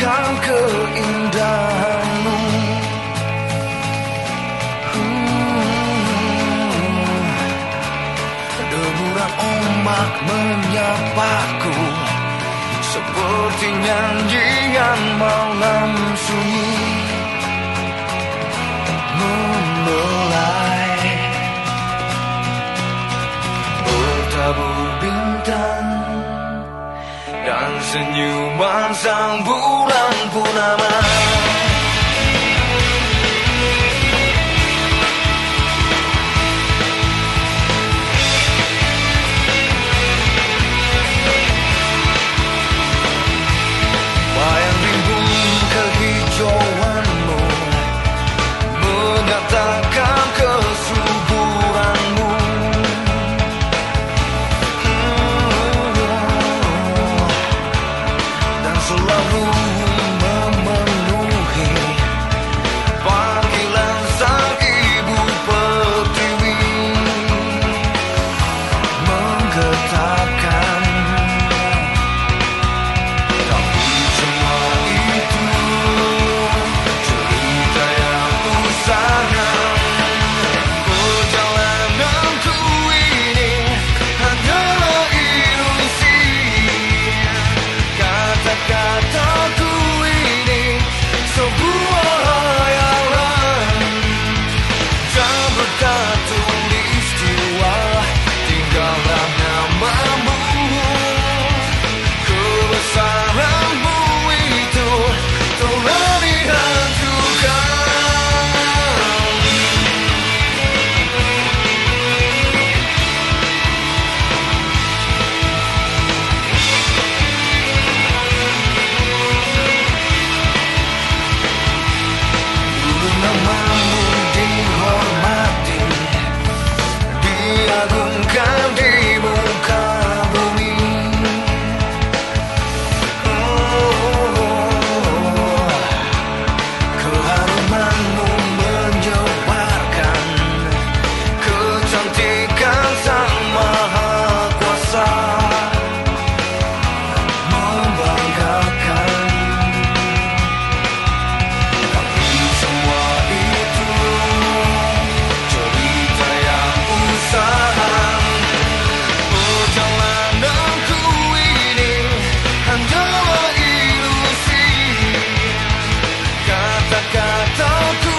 keindahanmu. Hmm. Deburan ombak menyapaku. Seperti nyanyian malam sunyi senyuman sang bulan purnama i don't